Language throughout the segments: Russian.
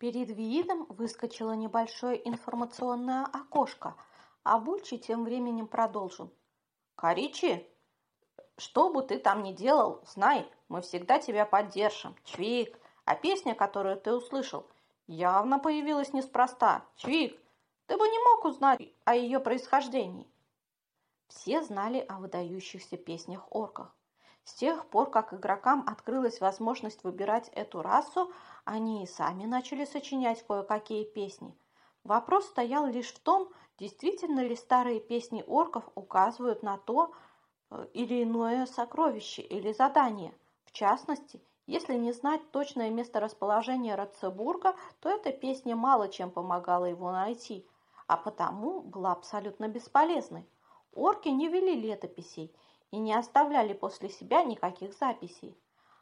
Перед Виидом выскочило небольшое информационное окошко, а Бульчи тем временем продолжил. «Коричи, что бы ты там ни делал, знай, мы всегда тебя поддержим. Чвик, а песня, которую ты услышал, явно появилась неспроста. Чвик, ты бы не мог узнать о ее происхождении». Все знали о выдающихся песнях-орках. С тех пор, как игрокам открылась возможность выбирать эту расу, они и сами начали сочинять кое-какие песни. Вопрос стоял лишь в том, действительно ли старые песни орков указывают на то э, или иное сокровище или задание. В частности, если не знать точное месторасположение Ратцебурга, то эта песня мало чем помогала его найти, а потому была абсолютно бесполезной. Орки не вели летописей и не оставляли после себя никаких записей.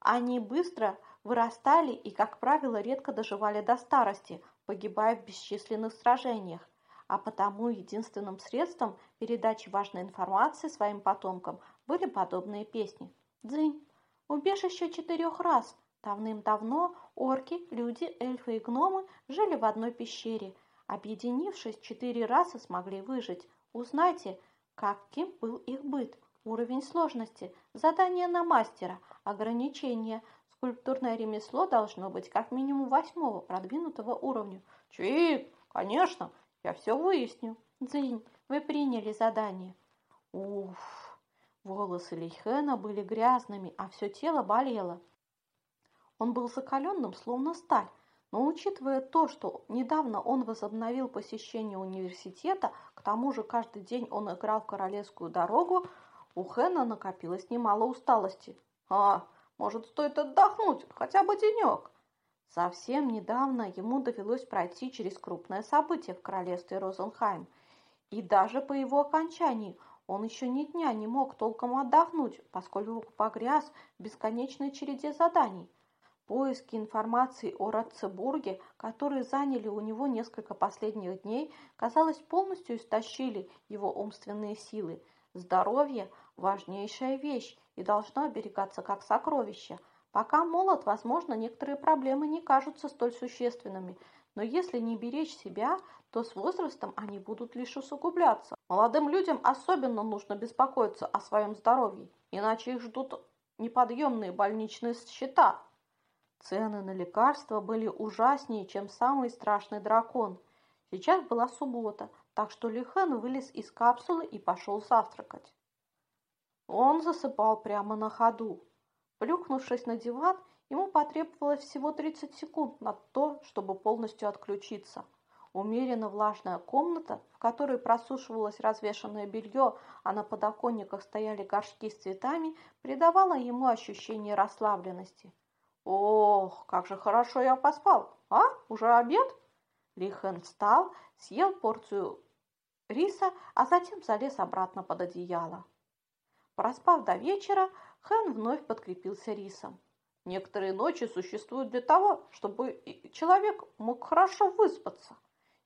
Они быстро вырастали и, как правило, редко доживали до старости, погибая в бесчисленных сражениях, а потому единственным средством передачи важной информации своим потомкам были подобные песни. Дзынь. Убежище четырех раз. Давным-давно орки, люди, эльфы и гномы жили в одной пещере. Объединившись, четыре расы смогли выжить. Узнайте, каким был их быт, уровень сложности, задание на мастера, ограничения. Скульптурное ремесло должно быть как минимум восьмого продвинутого уровня. Чик, конечно, я все выясню. Дзинь, вы приняли задание. Уф, волосы Лихена были грязными, а все тело болело. Он был закаленным, словно сталь, но учитывая то, что недавно он возобновил посещение университета, к тому же каждый день он играл в королевскую дорогу, у Хэна накопилось немало усталости. А, может, стоит отдохнуть, хотя бы денек. Совсем недавно ему довелось пройти через крупное событие в королевстве Розенхайм. И даже по его окончании он еще ни дня не мог толком отдохнуть, поскольку погряз в бесконечной череде заданий – Поиски информации о Ратцебурге, которые заняли у него несколько последних дней, казалось, полностью истощили его умственные силы. Здоровье – важнейшая вещь и должно оберегаться как сокровище. Пока молод, возможно, некоторые проблемы не кажутся столь существенными, но если не беречь себя, то с возрастом они будут лишь усугубляться. Молодым людям особенно нужно беспокоиться о своем здоровье, иначе их ждут неподъемные больничные счета. Цены на лекарства были ужаснее, чем самый страшный дракон. Сейчас была суббота, так что Лихан вылез из капсулы и пошел завтракать. Он засыпал прямо на ходу. Плюхнувшись на диван, ему потребовалось всего 30 секунд на то, чтобы полностью отключиться. Умеренно влажная комната, в которой просушивалось развешанное белье, а на подоконниках стояли горшки с цветами, придавала ему ощущение расслабленности. Ох, как же хорошо я поспал. А, уже обед? Лихэн встал, съел порцию риса, а затем залез обратно под одеяло. Проспав до вечера, Хэн вновь подкрепился рисом. Некоторые ночи существуют для того, чтобы человек мог хорошо выспаться.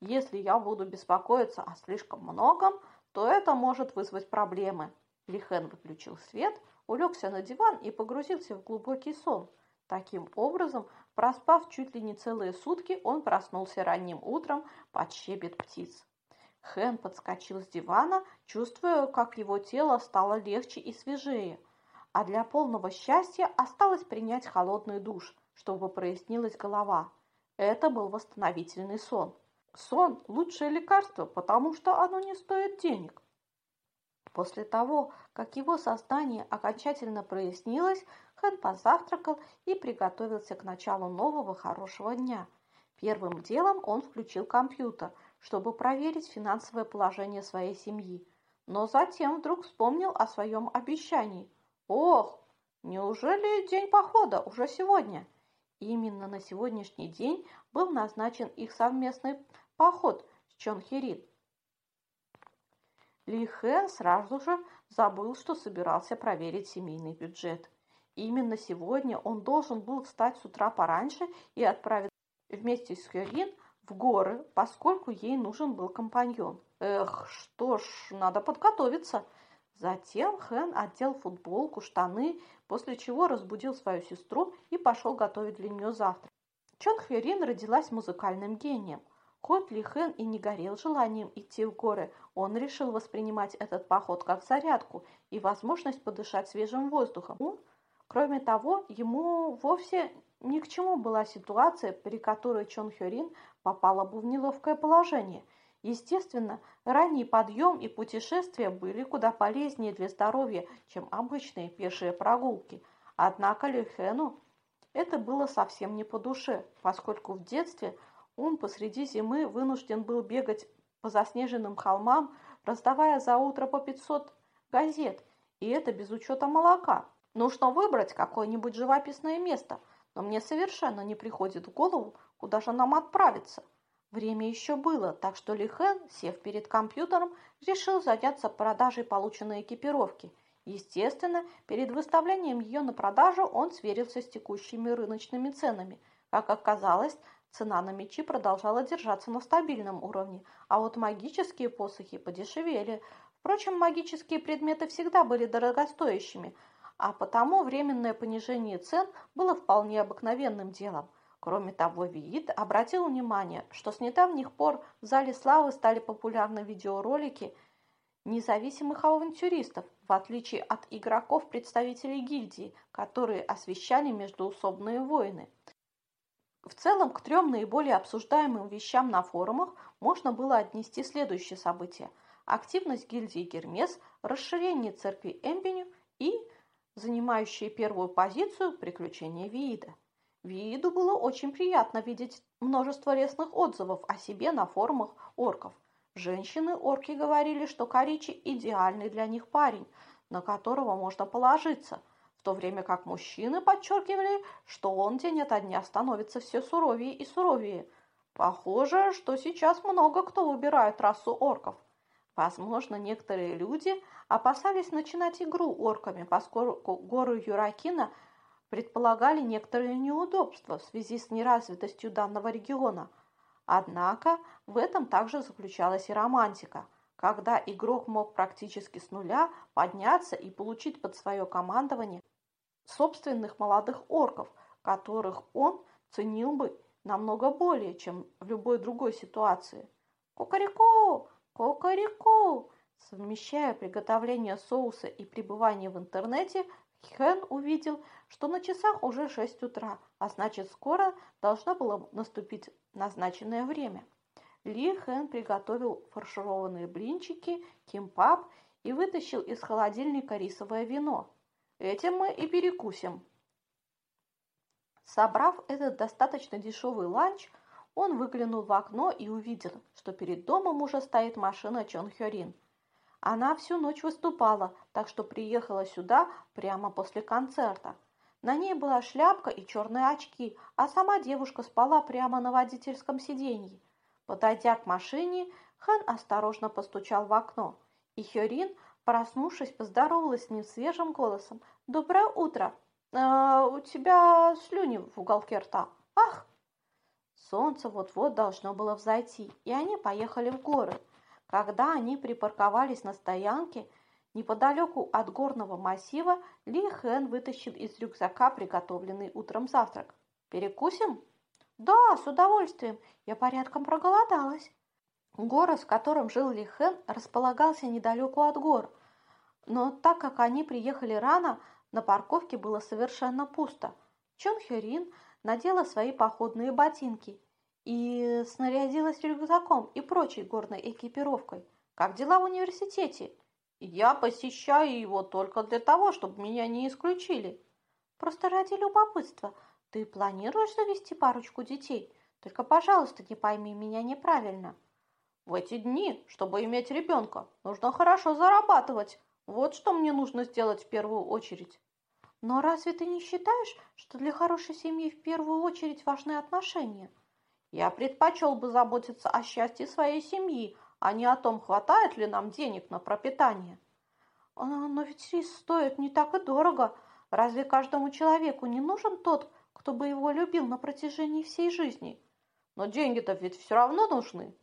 Если я буду беспокоиться о слишком многом, то это может вызвать проблемы. Лихэн выключил свет, улегся на диван и погрузился в глубокий сон – Таким образом, проспав чуть ли не целые сутки, он проснулся ранним утром под щебет птиц. Хэн подскочил с дивана, чувствуя, как его тело стало легче и свежее, а для полного счастья осталось принять холодный душ, чтобы прояснилась голова. Это был восстановительный сон. Сон – лучшее лекарство, потому что оно не стоит денег. После того, как его сознание окончательно прояснилось, Хэн позавтракал и приготовился к началу нового хорошего дня. Первым делом он включил компьютер, чтобы проверить финансовое положение своей семьи. Но затем вдруг вспомнил о своем обещании. «Ох, неужели день похода уже сегодня?» Именно на сегодняшний день был назначен их совместный поход с Чонхирин. Ли Хэн сразу же забыл, что собирался проверить семейный бюджет. Именно сегодня он должен был встать с утра пораньше и отправиться вместе с Хёрин горы, поскольку ей нужен был компаньон. Эх, что ж, надо подготовиться. Затем Хэн одел футболку, штаны, после чего разбудил свою сестру и пошел готовить для нее завтрак. Чон Хёрин родилась музыкальным гением. Хоть Ли Хэн и не горел желанием идти в горы, он решил воспринимать этот поход как зарядку и возможность подышать свежим воздухом. Кроме того, ему вовсе ни к чему была ситуация, при которой Чон Хёрин попала бы в неловкое положение. Естественно, ранний подъем и путешествия были куда полезнее для здоровья, чем обычные пешие прогулки. Однако Ли Хэну это было совсем не по душе, поскольку в детстве он посреди зимы вынужден был бегать по заснеженным холмам, раздавая за утро по 500 газет, и это без учета молока. Нужно выбрать какое-нибудь живописное место, но мне совершенно не приходит в голову, куда же нам отправиться. Время еще было, так что Лихен, сев перед компьютером, решил заняться продажей полученной экипировки. Естественно, перед выставлением ее на продажу он сверился с текущими рыночными ценами. Как оказалось, цена на мечи продолжала держаться на стабильном уровне, а вот магические посохи подешевели. Впрочем, магические предметы всегда были дорогостоящими – а потому временное понижение цен было вполне обыкновенным делом. Кроме того, Виит обратил внимание, что с недавних пор в Зале Славы стали популярны видеоролики независимых авантюристов, в отличие от игроков-представителей гильдии, которые освещали междуусобные войны. В целом, к трем наиболее обсуждаемым вещам на форумах можно было отнести следующие события. Активность гильдии Гермес, расширение церкви Эмбеню и занимающие первую позицию приключения Виида. Вииду было очень приятно видеть множество лестных отзывов о себе на форумах орков. Женщины-орки говорили, что Коричи – идеальный для них парень, на которого можно положиться, в то время как мужчины подчеркивали, что он день ото дня становится все суровее и суровее. Похоже, что сейчас много кто выбирает расу орков – Возможно, некоторые люди опасались начинать игру орками, поскольку гору Юракина предполагали некоторые неудобства в связи с неразвитостью данного региона. Однако в этом также заключалась и романтика, когда игрок мог практически с нуля подняться и получить под свое командование собственных молодых орков, которых он ценил бы намного более, чем в любой другой ситуации. «Кукареку! Кокорико! Совмещая приготовление соуса и пребывание в интернете, Хэн увидел, что на часах уже 6 утра, а значит скоро должно было наступить назначенное время. Ли Хэн приготовил фаршированные блинчики, кимпап и вытащил из холодильника рисовое вино. Этим мы и перекусим. Собрав этот достаточно дешевый ланч, он выглянул в окно и увидел, что перед домом уже стоит машина Чон Хёрин. Она всю ночь выступала, так что приехала сюда прямо после концерта. На ней была шляпка и черные очки, а сама девушка спала прямо на водительском сиденье. Подойдя к машине, Хэн осторожно постучал в окно, и Хёрин, проснувшись, поздоровалась с ним свежим голосом. «Доброе утро! А, у тебя слюни в уголке рта. Ах, Солнце вот-вот должно было взойти, и они поехали в горы. Когда они припарковались на стоянке, неподалеку от горного массива, Ли Хэн вытащил из рюкзака приготовленный утром завтрак. «Перекусим?» «Да, с удовольствием. Я порядком проголодалась». Город, в котором жил Ли Хэн, располагался недалеку от гор. Но так как они приехали рано, на парковке было совершенно пусто. Чон Хёрин надела свои походные ботинки и снарядилась рюкзаком и прочей горной экипировкой. Как дела в университете? Я посещаю его только для того, чтобы меня не исключили. Просто ради любопытства. Ты планируешь завести парочку детей? Только, пожалуйста, не пойми меня неправильно. В эти дни, чтобы иметь ребенка, нужно хорошо зарабатывать. Вот что мне нужно сделать в первую очередь. Но разве ты не считаешь, что для хорошей семьи в первую очередь важны отношения? Я предпочел бы заботиться о счастье своей семьи, а не о том, хватает ли нам денег на пропитание. А, но ведь рис стоит не так и дорого. Разве каждому человеку не нужен тот, кто бы его любил на протяжении всей жизни? Но деньги-то ведь все равно нужны.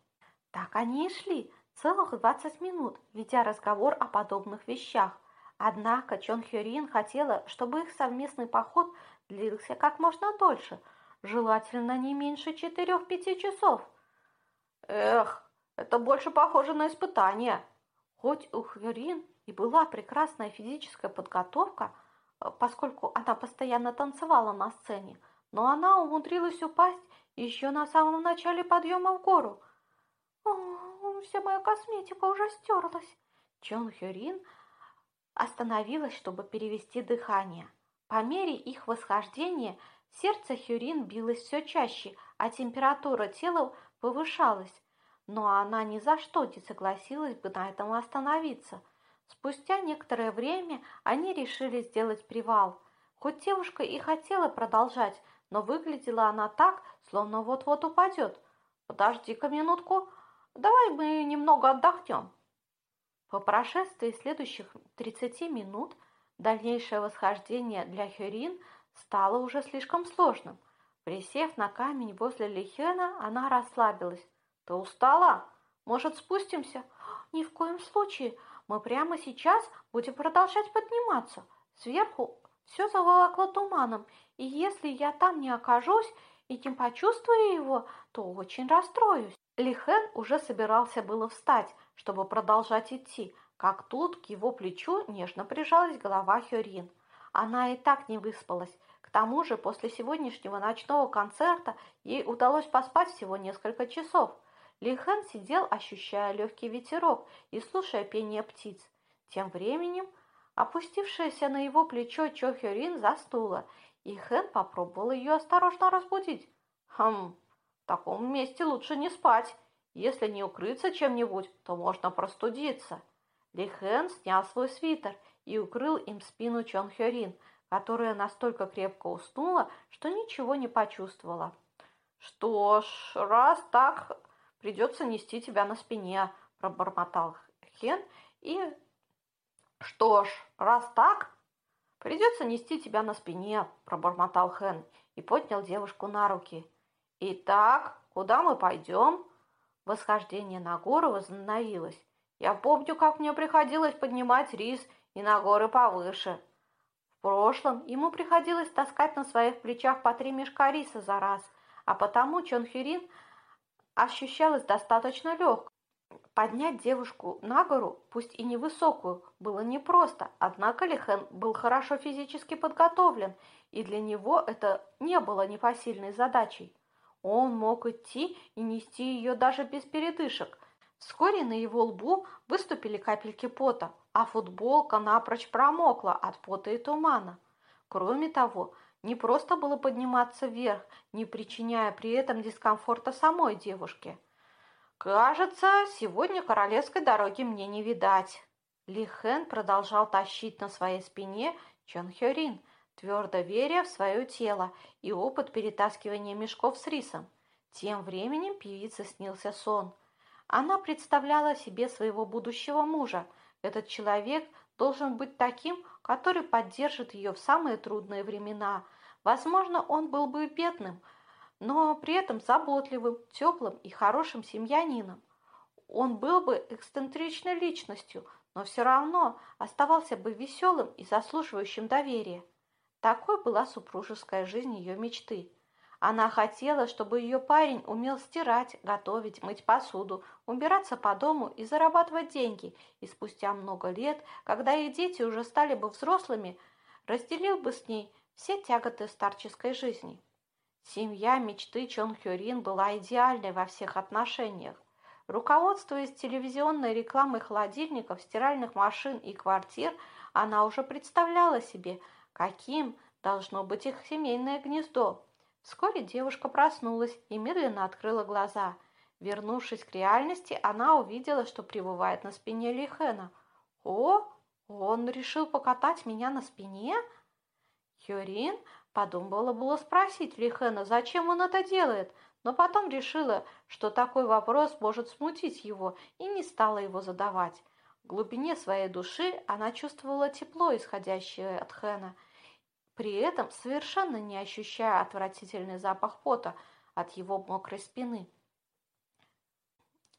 Так они и шли целых 20 минут, ведя разговор о подобных вещах – Однако Чон Хёрин хотела, чтобы их совместный поход длился как можно дольше, желательно не меньше четырех-пяти часов. Эх, это больше похоже на испытание. Хоть у Хверин и была прекрасная физическая подготовка, э, поскольку она постоянно танцевала на сцене, но она умудрилась упасть еще на самом начале подъема в гору. О, вся моя косметика уже стерлась. Чон Хюрин остановилась, чтобы перевести дыхание. По мере их восхождения сердце Хюрин билось все чаще, а температура тела повышалась. Но она ни за что не согласилась бы на этом остановиться. Спустя некоторое время они решили сделать привал. Хоть девушка и хотела продолжать, но выглядела она так, словно вот-вот упадет. «Подожди-ка минутку, давай мы немного отдохнем». По прошествии следующих 30 минут дальнейшее восхождение для Хюрин стало уже слишком сложным. Присев на камень возле Лихена, она расслабилась. «Ты устала? Может, спустимся?» «Ни в коем случае. Мы прямо сейчас будем продолжать подниматься. Сверху все заволокло туманом, и если я там не окажусь и не почувствую его, то очень расстроюсь. Лихен уже собирался было встать, чтобы продолжать идти, как тут к его плечу нежно прижалась голова Хёрин. Она и так не выспалась. К тому же после сегодняшнего ночного концерта ей удалось поспать всего несколько часов. Лихен сидел, ощущая легкий ветерок и слушая пение птиц. Тем временем Опустившаяся на его плечо Чо Хёрин застыла, и Хэн попробовал ее осторожно разбудить. «Хм, в таком месте лучше не спать. Если не укрыться чем-нибудь, то можно простудиться». Ли Хэн снял свой свитер и укрыл им спину Чон Хёрин, которая настолько крепко уснула, что ничего не почувствовала. «Что ж, раз так, придется нести тебя на спине», – пробормотал Хен и «Что ж, раз так, придется нести тебя на спине», – пробормотал Хэн и поднял девушку на руки. «Итак, куда мы пойдем?» Восхождение на гору возобновилось. Я помню, как мне приходилось поднимать рис и на горы повыше. В прошлом ему приходилось таскать на своих плечах по три мешка риса за раз, а потому Чон Хюрин ощущалась достаточно легкой. Поднять девушку на гору, пусть и невысокую, было непросто, однако Лихен был хорошо физически подготовлен, и для него это не было непосильной задачей. Он мог идти и нести ее даже без передышек. Вскоре на его лбу выступили капельки пота, а футболка напрочь промокла от пота и тумана. Кроме того, не просто было подниматься вверх, не причиняя при этом дискомфорта самой девушке – «Кажется, сегодня королевской дороги мне не видать». Ли Хэн продолжал тащить на своей спине Чон Хёрин, твердо веря в свое тело и опыт перетаскивания мешков с рисом. Тем временем певице снился сон. Она представляла себе своего будущего мужа. Этот человек должен быть таким, который поддержит ее в самые трудные времена. Возможно, он был бы бедным – но при этом заботливым, теплым и хорошим семьянином. Он был бы эксцентричной личностью, но все равно оставался бы веселым и заслуживающим доверия. Такой была супружеская жизнь ее мечты. Она хотела, чтобы ее парень умел стирать, готовить, мыть посуду, убираться по дому и зарабатывать деньги, и спустя много лет, когда их дети уже стали бы взрослыми, разделил бы с ней все тяготы старческой жизни. Семья мечты Чон Хёрин была идеальной во всех отношениях. Руководствуясь телевизионной рекламой холодильников, стиральных машин и квартир, она уже представляла себе, каким должно быть их семейное гнездо. Вскоре девушка проснулась и медленно открыла глаза. Вернувшись к реальности, она увидела, что пребывает на спине Лихена. «О, он решил покатать меня на спине?» Хёрин Подумала было спросить Лихена, зачем он это делает, но потом решила, что такой вопрос может смутить его, и не стала его задавать. В глубине своей души она чувствовала тепло, исходящее от Хэна, при этом совершенно не ощущая отвратительный запах пота от его мокрой спины.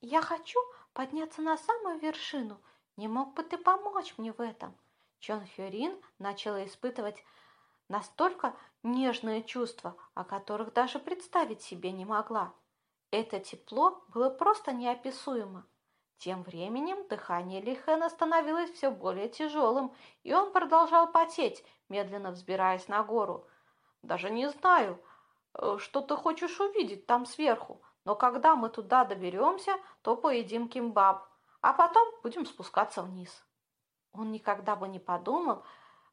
«Я хочу подняться на самую вершину. Не мог бы ты помочь мне в этом?» Чон Хюрин начала испытывать Настолько нежные чувства, о которых даже представить себе не могла. Это тепло было просто неописуемо. Тем временем дыхание Лихена становилось все более тяжелым, и он продолжал потеть, медленно взбираясь на гору. «Даже не знаю, э, что ты хочешь увидеть там сверху, но когда мы туда доберемся, то поедим кимбаб, а потом будем спускаться вниз». Он никогда бы не подумал,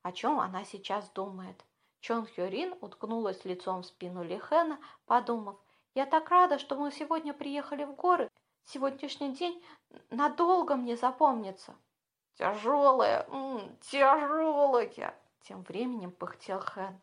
о чем она сейчас думает. Чон Хёрин уткнулась лицом в спину Лихена, подумав, «Я так рада, что мы сегодня приехали в горы. Сегодняшний день надолго мне запомнится». «Тяжелая, тяжелая!» Тем временем пыхтел Хэн.